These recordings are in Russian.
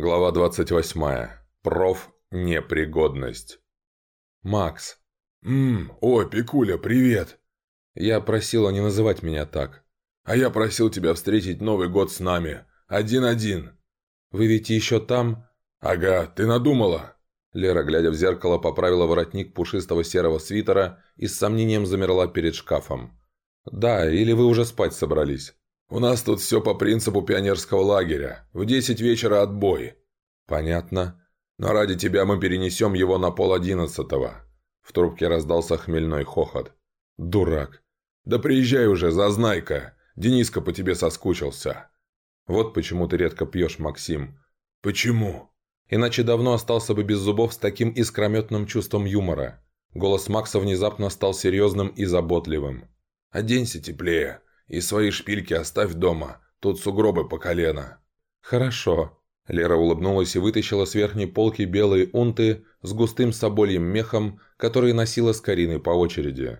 Глава 28. Профнепригодность. «Макс». «Ммм, о, Пикуля, привет!» «Я просила не называть меня так». «А я просил тебя встретить Новый год с нами. Один-один». «Вы ведь еще там?» «Ага, ты надумала?» Лера, глядя в зеркало, поправила воротник пушистого серого свитера и с сомнением замерла перед шкафом. «Да, или вы уже спать собрались?» «У нас тут все по принципу пионерского лагеря. В десять вечера отбой». «Понятно. Но ради тебя мы перенесем его на пол одиннадцатого». В трубке раздался хмельной хохот. «Дурак. Да приезжай уже, зазнайка. Дениска по тебе соскучился». «Вот почему ты редко пьешь, Максим». «Почему?» «Иначе давно остался бы без зубов с таким искрометным чувством юмора». Голос Макса внезапно стал серьезным и заботливым. «Оденься теплее. И свои шпильки оставь дома. Тут сугробы по колено». «Хорошо». Лера улыбнулась и вытащила с верхней полки белые унты с густым собольем мехом, которые носила с Кариной по очереди.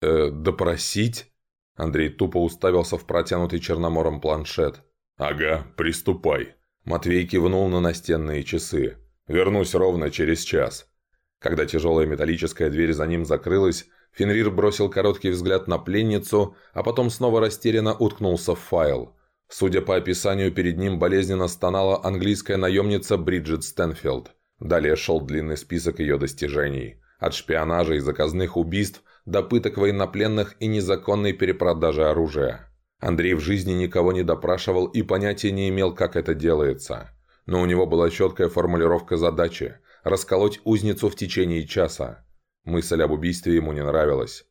«Э, допросить?» Андрей тупо уставился в протянутый черномором планшет. «Ага, приступай». Матвей кивнул на настенные часы. «Вернусь ровно через час». Когда тяжелая металлическая дверь за ним закрылась, Фенрир бросил короткий взгляд на пленницу, а потом снова растерянно уткнулся в файл. Судя по описанию, перед ним болезненно стонала английская наемница Бриджит Стэнфилд. Далее шел длинный список ее достижений. От шпионажа и заказных убийств до пыток военнопленных и незаконной перепродажи оружия. Андрей в жизни никого не допрашивал и понятия не имел, как это делается. Но у него была четкая формулировка задачи – расколоть узницу в течение часа. Мысль об убийстве ему не нравилась.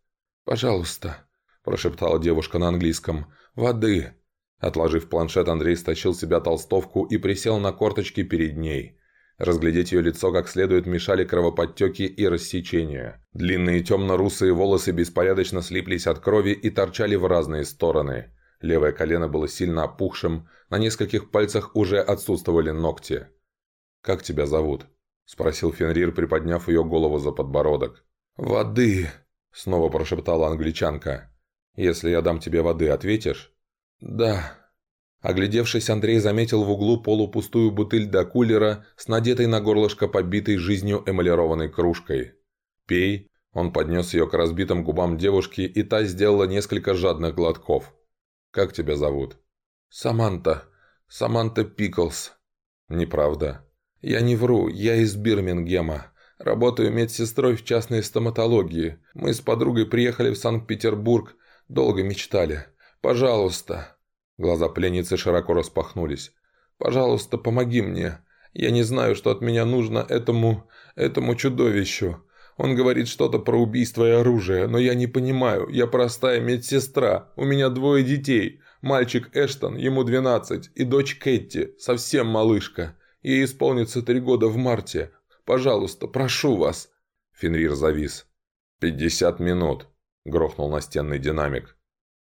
«Пожалуйста», – прошептала девушка на английском. «Воды». Отложив планшет, Андрей стащил себя толстовку и присел на корточки перед ней. Разглядеть ее лицо как следует мешали кровоподтеки и рассечения. Длинные темно-русые волосы беспорядочно слиплись от крови и торчали в разные стороны. Левое колено было сильно опухшим, на нескольких пальцах уже отсутствовали ногти. «Как тебя зовут?» – спросил Фенрир, приподняв ее голову за подбородок. «Воды!» – снова прошептала англичанка. «Если я дам тебе воды, ответишь?» «Да». Оглядевшись, Андрей заметил в углу полупустую бутыль до кулера с надетой на горлышко побитой жизнью эмалированной кружкой. «Пей». Он поднес ее к разбитым губам девушки, и та сделала несколько жадных глотков. «Как тебя зовут?» «Саманта. Саманта Пиклс». «Неправда». «Я не вру, я из Бирмингема. Работаю медсестрой в частной стоматологии. Мы с подругой приехали в Санкт-Петербург. Долго мечтали. Пожалуйста». Глаза пленницы широко распахнулись. «Пожалуйста, помоги мне. Я не знаю, что от меня нужно этому... этому чудовищу. Он говорит что-то про убийство и оружие, но я не понимаю. Я простая медсестра. У меня двое детей. Мальчик Эштон, ему 12, и дочь Кэти, совсем малышка. Ей исполнится три года в марте. Пожалуйста, прошу вас». Фенрир завис. «Пятьдесят минут», — грохнул настенный динамик.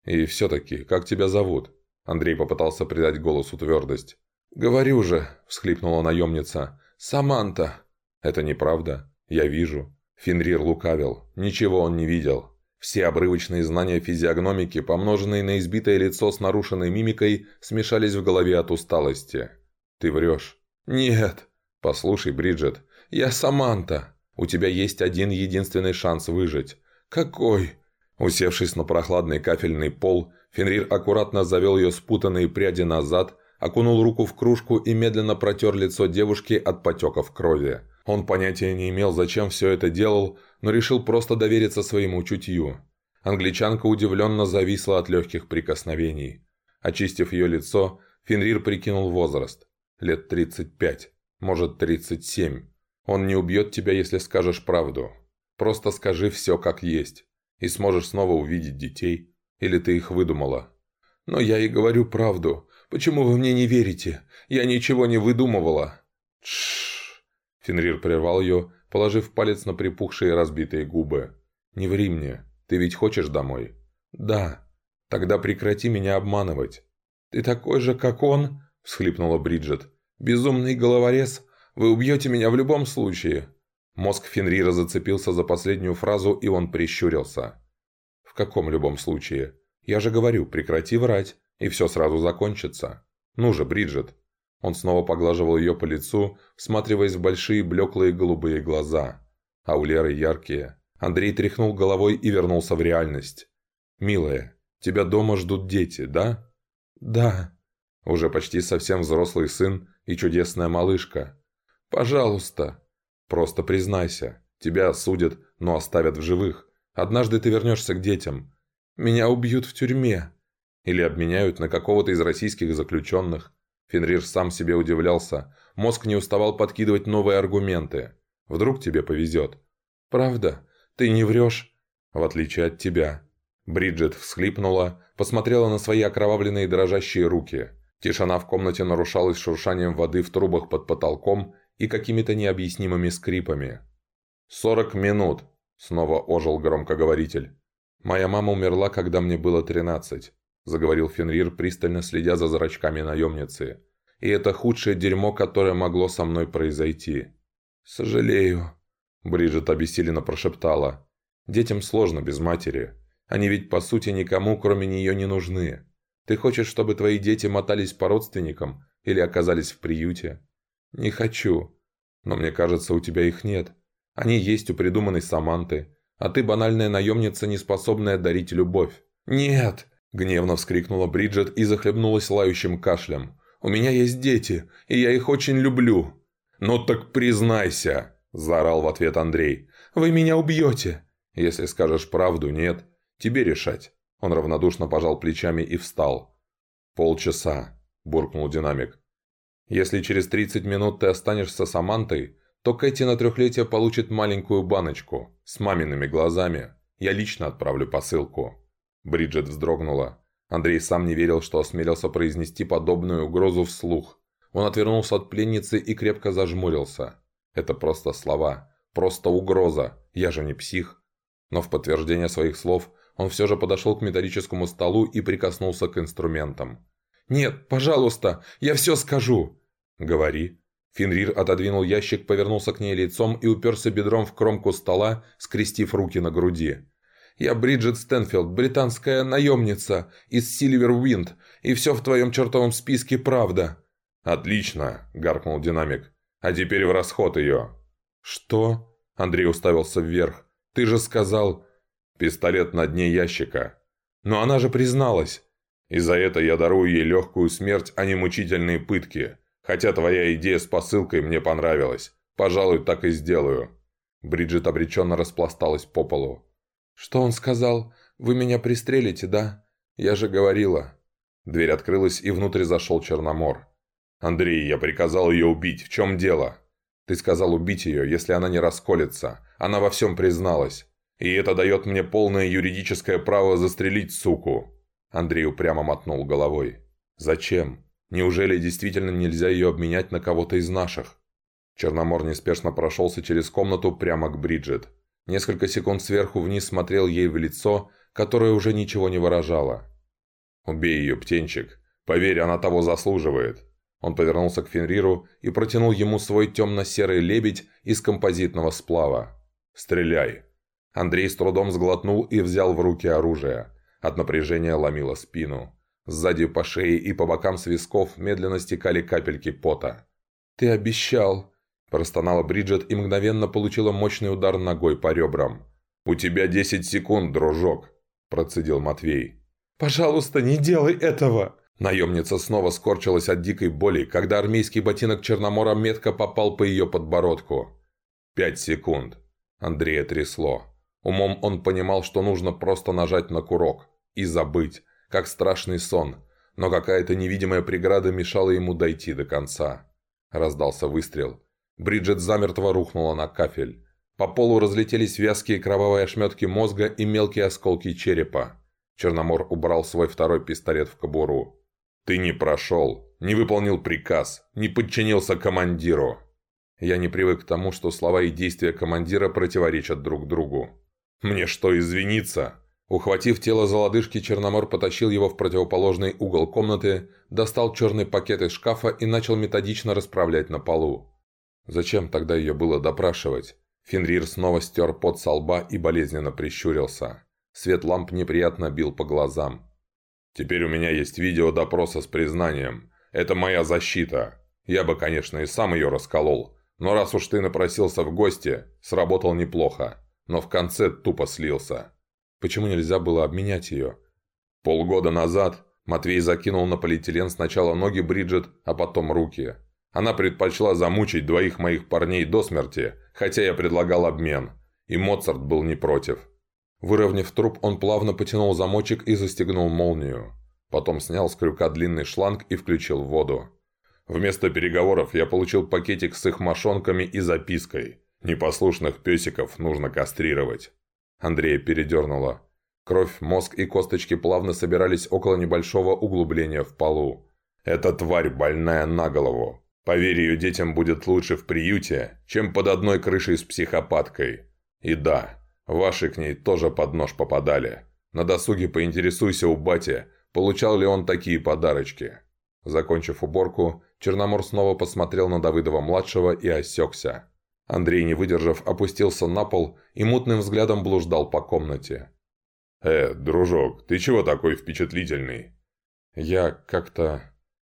«И все-таки, как тебя зовут?» Андрей попытался придать голосу твердость. «Говорю же», — всхлипнула наемница. «Саманта». «Это неправда. Я вижу». Фенрир лукавил. Ничего он не видел. Все обрывочные знания физиогномики, помноженные на избитое лицо с нарушенной мимикой, смешались в голове от усталости. «Ты врешь». «Нет». «Послушай, Бриджит, «Я Саманта. У тебя есть один единственный шанс выжить». «Какой?» Усевшись на прохладный кафельный пол, Фенрир аккуратно завел ее спутанные пряди назад, окунул руку в кружку и медленно протер лицо девушки от потеков крови. Он понятия не имел, зачем все это делал, но решил просто довериться своему чутью. Англичанка удивленно зависла от легких прикосновений. Очистив ее лицо, Фенрир прикинул возраст. Лет 35, может 37. Он не убьет тебя, если скажешь правду. Просто скажи все как есть, и сможешь снова увидеть детей. Или ты их выдумала. Но я и говорю правду. Почему вы мне не верите? Я ничего не выдумывала. Тш. Фенрир прервал ее, положив палец на припухшие разбитые губы. «Не ври мне. Ты ведь хочешь домой?» «Да. Тогда прекрати меня обманывать». «Ты такой же, как он?» – всхлипнула Бриджит. «Безумный головорез, вы убьете меня в любом случае». Мозг Фенрира зацепился за последнюю фразу, и он прищурился. «В каком любом случае? Я же говорю, прекрати врать, и все сразу закончится». Ну же, Бриджит!» Он снова поглаживал ее по лицу, всматриваясь в большие блеклые голубые глаза. А у Леры яркие. Андрей тряхнул головой и вернулся в реальность. «Милая, тебя дома ждут дети, да?» «Да». Уже почти совсем взрослый сын и чудесная малышка. «Пожалуйста». «Просто признайся. Тебя осудят, но оставят в живых. Однажды ты вернешься к детям. Меня убьют в тюрьме. Или обменяют на какого-то из российских заключенных. Фенрир сам себе удивлялся. Мозг не уставал подкидывать новые аргументы. Вдруг тебе повезет. «Правда? Ты не врешь?» «В отличие от тебя». Бриджит всхлипнула, посмотрела на свои окровавленные дрожащие руки. Тишина в комнате нарушалась шуршанием воды в трубах под потолком и какими-то необъяснимыми скрипами. «Сорок минут!» – снова ожил громкоговоритель. «Моя мама умерла, когда мне было тринадцать. – заговорил Фенрир, пристально следя за зрачками наемницы. «И это худшее дерьмо, которое могло со мной произойти». «Сожалею», – Бриджит обессиленно прошептала. «Детям сложно без матери. Они ведь, по сути, никому, кроме нее, не нужны. Ты хочешь, чтобы твои дети мотались по родственникам или оказались в приюте?» «Не хочу. Но мне кажется, у тебя их нет. Они есть у придуманной Саманты, а ты банальная наемница, не способная дарить любовь». «Нет!» Гневно вскрикнула Бриджит и захлебнулась лающим кашлем. «У меня есть дети, и я их очень люблю». «Ну так признайся!» – заорал в ответ Андрей. «Вы меня убьете!» «Если скажешь правду, нет. Тебе решать». Он равнодушно пожал плечами и встал. «Полчаса», – буркнул динамик. «Если через 30 минут ты останешься с Амантой, то Кэти на трехлетие получит маленькую баночку с мамиными глазами. Я лично отправлю посылку». Бриджит вздрогнула. Андрей сам не верил, что осмелился произнести подобную угрозу вслух. Он отвернулся от пленницы и крепко зажмурился. Это просто слова. Просто угроза. Я же не псих. Но в подтверждение своих слов он все же подошел к металлическому столу и прикоснулся к инструментам. «Нет, пожалуйста, я все скажу!» «Говори». Фенрир отодвинул ящик, повернулся к ней лицом и уперся бедром в кромку стола, скрестив руки на груди. Я Бриджит Стэнфилд, британская наемница из Сильвер Уинд, и все в твоем чертовом списке правда». «Отлично», — гаркнул динамик. «А теперь в расход ее». «Что?» — Андрей уставился вверх. «Ты же сказал...» «Пистолет на дне ящика». «Но она же призналась». «И за это я дарую ей легкую смерть, а не мучительные пытки. Хотя твоя идея с посылкой мне понравилась. Пожалуй, так и сделаю». Бриджит обреченно распласталась по полу. «Что он сказал? Вы меня пристрелите, да? Я же говорила». Дверь открылась, и внутрь зашел Черномор. «Андрей, я приказал ее убить. В чем дело?» «Ты сказал убить ее, если она не расколется. Она во всем призналась. И это дает мне полное юридическое право застрелить суку». Андрей упрямо мотнул головой. «Зачем? Неужели действительно нельзя ее обменять на кого-то из наших?» Черномор неспешно прошелся через комнату прямо к Бриджит. Несколько секунд сверху вниз смотрел ей в лицо, которое уже ничего не выражало. «Убей ее, птенчик. Поверь, она того заслуживает». Он повернулся к Фенриру и протянул ему свой темно-серый лебедь из композитного сплава. «Стреляй!» Андрей с трудом сглотнул и взял в руки оружие. От напряжения ломило спину. Сзади по шее и по бокам свисков медленно стекали капельки пота. «Ты обещал!» Простонала Бриджит и мгновенно получила мощный удар ногой по ребрам. «У тебя десять секунд, дружок», – процедил Матвей. «Пожалуйста, не делай этого!» Наемница снова скорчилась от дикой боли, когда армейский ботинок Черномора метко попал по ее подбородку. «Пять секунд». Андрея трясло. Умом он понимал, что нужно просто нажать на курок и забыть, как страшный сон, но какая-то невидимая преграда мешала ему дойти до конца. Раздался выстрел, Бриджит замертво рухнула на кафель. По полу разлетелись вязкие кровавые ошметки мозга и мелкие осколки черепа. Черномор убрал свой второй пистолет в кобуру. «Ты не прошел, не выполнил приказ, не подчинился командиру». Я не привык к тому, что слова и действия командира противоречат друг другу. «Мне что, извиниться?» Ухватив тело за лодыжки, Черномор потащил его в противоположный угол комнаты, достал черный пакет из шкафа и начал методично расправлять на полу. Зачем тогда ее было допрашивать? Фенрир снова стер пот со лба и болезненно прищурился. Свет ламп неприятно бил по глазам. «Теперь у меня есть видео допроса с признанием. Это моя защита. Я бы, конечно, и сам ее расколол, но раз уж ты напросился в гости, сработал неплохо, но в конце тупо слился. Почему нельзя было обменять ее? Полгода назад Матвей закинул на полиэтилен сначала ноги Бриджит, а потом руки. Она предпочла замучить двоих моих парней до смерти, хотя я предлагал обмен. И Моцарт был не против. Выровняв труп, он плавно потянул замочек и застегнул молнию. Потом снял с крюка длинный шланг и включил воду. Вместо переговоров я получил пакетик с их мошонками и запиской. Непослушных песиков нужно кастрировать. Андрея передернуло. Кровь, мозг и косточки плавно собирались около небольшого углубления в полу. «Эта тварь больная на голову. Поверь, ее детям будет лучше в приюте, чем под одной крышей с психопаткой. И да, ваши к ней тоже под нож попадали. На досуге поинтересуйся у бати, получал ли он такие подарочки». Закончив уборку, Черномор снова посмотрел на Давыдова-младшего и осекся. Андрей, не выдержав, опустился на пол и мутным взглядом блуждал по комнате. «Э, дружок, ты чего такой впечатлительный?» «Я как-то...»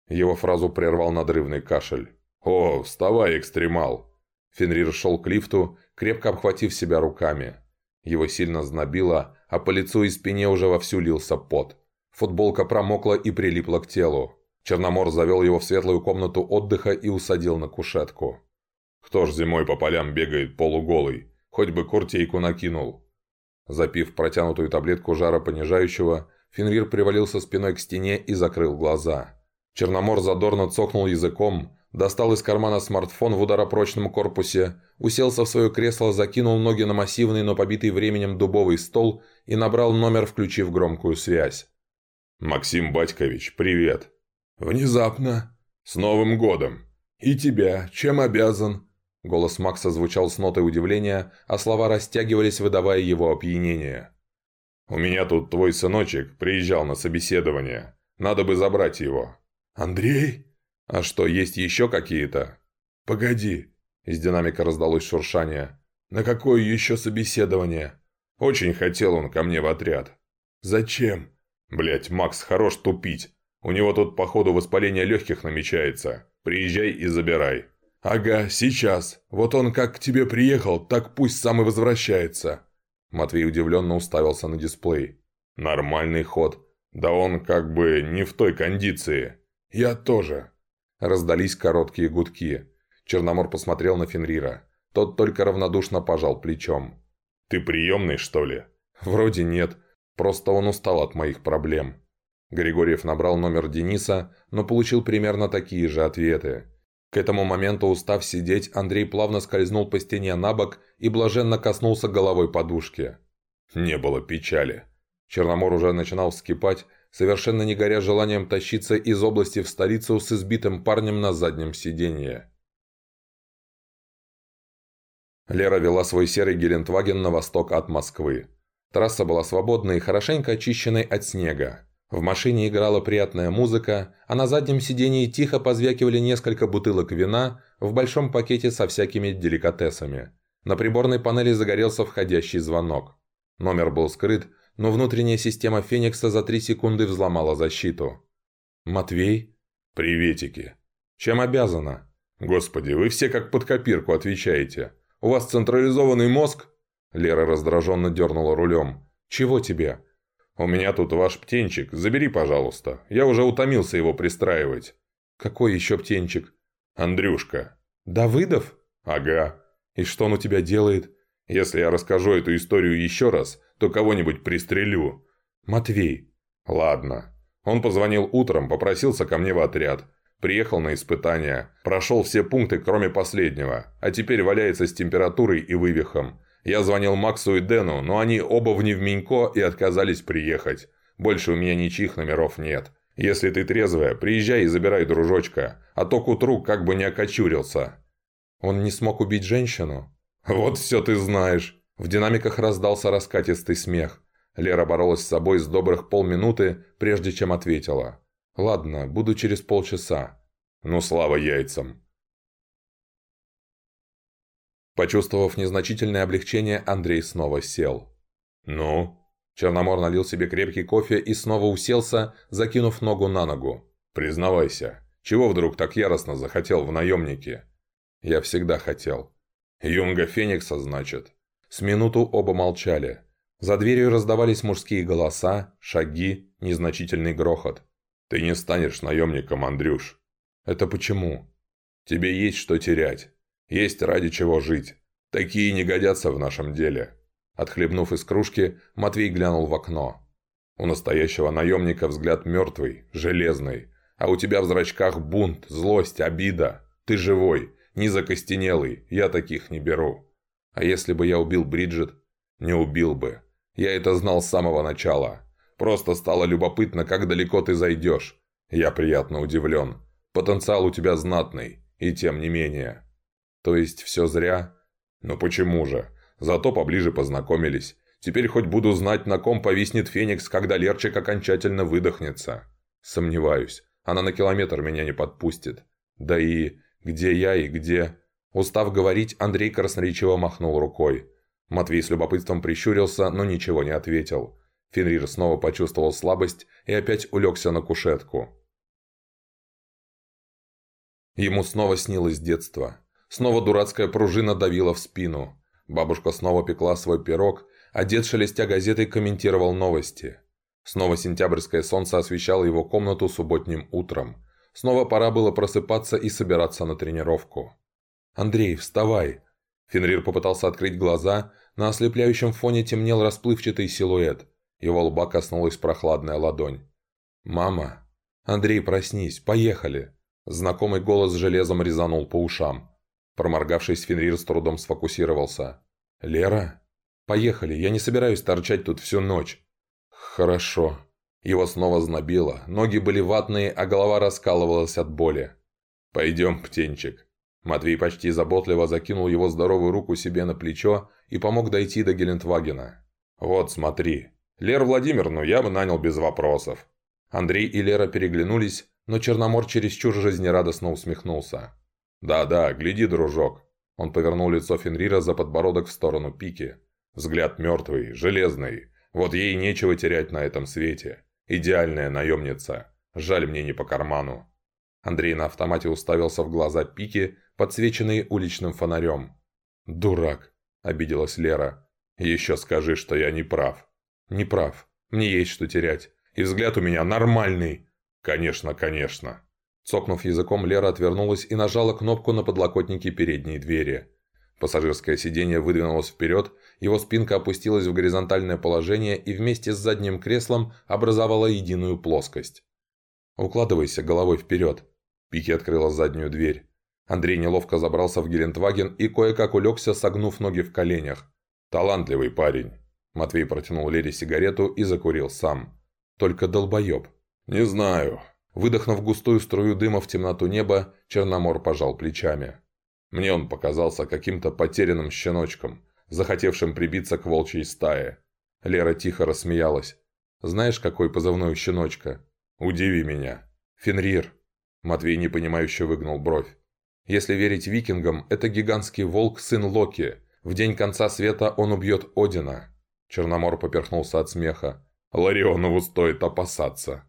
Его фразу прервал надрывный кашель. «О, вставай, экстремал!» Фенрир шел к лифту, крепко обхватив себя руками. Его сильно знобило, а по лицу и спине уже вовсю лился пот. Футболка промокла и прилипла к телу. Черномор завел его в светлую комнату отдыха и усадил на кушетку. «Кто ж зимой по полям бегает полуголый? Хоть бы куртейку накинул!» Запив протянутую таблетку жара понижающего, Фенрир привалился спиной к стене и закрыл глаза. Черномор задорно цокнул языком, достал из кармана смартфон в ударопрочном корпусе, уселся в свое кресло, закинул ноги на массивный, но побитый временем дубовый стол и набрал номер, включив громкую связь. «Максим Батькович, привет!» «Внезапно. С Новым годом!» «И тебя. Чем обязан?» Голос Макса звучал с нотой удивления, а слова растягивались, выдавая его опьянение. «У меня тут твой сыночек приезжал на собеседование. Надо бы забрать его. «Андрей?» «А что, есть еще какие-то?» «Погоди!» Из динамика раздалось шуршание. «На какое еще собеседование?» «Очень хотел он ко мне в отряд». «Зачем?» Блять, Макс хорош тупить. У него тут, походу, воспаление легких намечается. Приезжай и забирай». «Ага, сейчас. Вот он как к тебе приехал, так пусть сам и возвращается». Матвей удивленно уставился на дисплей. «Нормальный ход. Да он как бы не в той кондиции». «Я тоже». Раздались короткие гудки. Черномор посмотрел на Фенрира. Тот только равнодушно пожал плечом. «Ты приемный, что ли?» «Вроде нет. Просто он устал от моих проблем». Григорьев набрал номер Дениса, но получил примерно такие же ответы. К этому моменту, устав сидеть, Андрей плавно скользнул по стене на бок и блаженно коснулся головой подушки. Не было печали. Черномор уже начинал вскипать, совершенно не горя желанием тащиться из области в столицу с избитым парнем на заднем сиденье. Лера вела свой серый Гелендваген на восток от Москвы. Трасса была свободной и хорошенько очищенной от снега. В машине играла приятная музыка, а на заднем сидении тихо позвякивали несколько бутылок вина в большом пакете со всякими деликатесами. На приборной панели загорелся входящий звонок. Номер был скрыт, но внутренняя система Феникса за три секунды взломала защиту. «Матвей?» «Приветики». «Чем обязана?» «Господи, вы все как под копирку отвечаете. У вас централизованный мозг?» Лера раздраженно дернула рулем. «Чего тебе?» «У меня тут ваш птенчик. Забери, пожалуйста. Я уже утомился его пристраивать». «Какой еще птенчик?» «Андрюшка». «Давыдов?» «Ага». «И что он у тебя делает?» «Если я расскажу эту историю еще раз, то кого-нибудь пристрелю». «Матвей». «Ладно». Он позвонил утром, попросился ко мне в отряд. Приехал на испытания. Прошел все пункты, кроме последнего. А теперь валяется с температурой и вывихом. Я звонил Максу и Дэну, но они оба в невменько и отказались приехать. Больше у меня ничьих номеров нет. Если ты трезвая, приезжай и забирай дружочка, а то к утру как бы не окочурился». «Он не смог убить женщину?» «Вот все ты знаешь». В динамиках раздался раскатистый смех. Лера боролась с собой с добрых полминуты, прежде чем ответила. «Ладно, буду через полчаса». «Ну, слава яйцам». Почувствовав незначительное облегчение, Андрей снова сел. «Ну?» Черномор налил себе крепкий кофе и снова уселся, закинув ногу на ногу. «Признавайся, Чего вдруг так яростно захотел в наемнике?» «Я всегда хотел». «Юнга Феникса, значит?» С минуту оба молчали. За дверью раздавались мужские голоса, шаги, незначительный грохот. «Ты не станешь наемником, Андрюш». «Это почему?» «Тебе есть что терять. Есть ради чего жить. Такие не годятся в нашем деле». Отхлебнув из кружки, Матвей глянул в окно. У настоящего наемника взгляд мертвый, железный, а у тебя в зрачках бунт, злость, обида. Ты живой, не закостенелый, я таких не беру. А если бы я убил Бриджит? Не убил бы. Я это знал с самого начала. Просто стало любопытно, как далеко ты зайдешь. Я приятно удивлен. Потенциал у тебя знатный, и тем не менее. То есть все зря? Ну почему же? Зато поближе познакомились. Теперь хоть буду знать, на ком повиснет Феникс, когда Лерчик окончательно выдохнется. Сомневаюсь. Она на километр меня не подпустит. Да и где я и где... Устав говорить, Андрей красноречиво махнул рукой. Матвей с любопытством прищурился, но ничего не ответил. Фенрир снова почувствовал слабость и опять улегся на кушетку. Ему снова снилось детство. Снова дурацкая пружина давила в спину. Бабушка снова пекла свой пирог, а дед, шелестя газетой, комментировал новости. Снова сентябрьское солнце освещало его комнату субботним утром. Снова пора было просыпаться и собираться на тренировку. «Андрей, вставай!» Фенрир попытался открыть глаза, на ослепляющем фоне темнел расплывчатый силуэт. Его лба коснулась прохладная ладонь. «Мама!» «Андрей, проснись! Поехали!» Знакомый голос с железом резанул по ушам. Проморгавшись, Фенрир с трудом сфокусировался. «Лера?» «Поехали, я не собираюсь торчать тут всю ночь». «Хорошо». Его снова знобило, ноги были ватные, а голова раскалывалась от боли. «Пойдем, птенчик». Матвей почти заботливо закинул его здоровую руку себе на плечо и помог дойти до Гелендвагена. «Вот, смотри. Лер Владимировну я бы нанял без вопросов». Андрей и Лера переглянулись, но Черномор чересчур жизнерадостно усмехнулся. «Да-да, гляди, дружок». Он повернул лицо Фенрира за подбородок в сторону пики. Взгляд мертвый, железный. Вот ей нечего терять на этом свете. Идеальная наемница. Жаль мне не по карману. Андрей на автомате уставился в глаза пики, подсвеченные уличным фонарем. «Дурак», — обиделась Лера. «Еще скажи, что я не прав». «Не прав. Мне есть что терять. И взгляд у меня нормальный». «Конечно, конечно». Цокнув языком, Лера отвернулась и нажала кнопку на подлокотнике передней двери. Пассажирское сиденье выдвинулось вперед, его спинка опустилась в горизонтальное положение и вместе с задним креслом образовала единую плоскость. «Укладывайся головой вперед». Пики открыла заднюю дверь. Андрей неловко забрался в Гелендваген и кое-как улегся, согнув ноги в коленях. «Талантливый парень». Матвей протянул Лере сигарету и закурил сам. «Только долбоеб». «Не знаю». Выдохнув густую струю дыма в темноту неба, Черномор пожал плечами. Мне он показался каким-то потерянным щеночком, захотевшим прибиться к волчьей стае. Лера тихо рассмеялась. «Знаешь, какой позывной щеночка?» «Удиви меня». «Фенрир». Матвей непонимающе выгнул бровь. Если верить викингам, это гигантский волк, сын Локи. В день конца света он убьет Одина. Черномор поперхнулся от смеха. Ларионову стоит опасаться.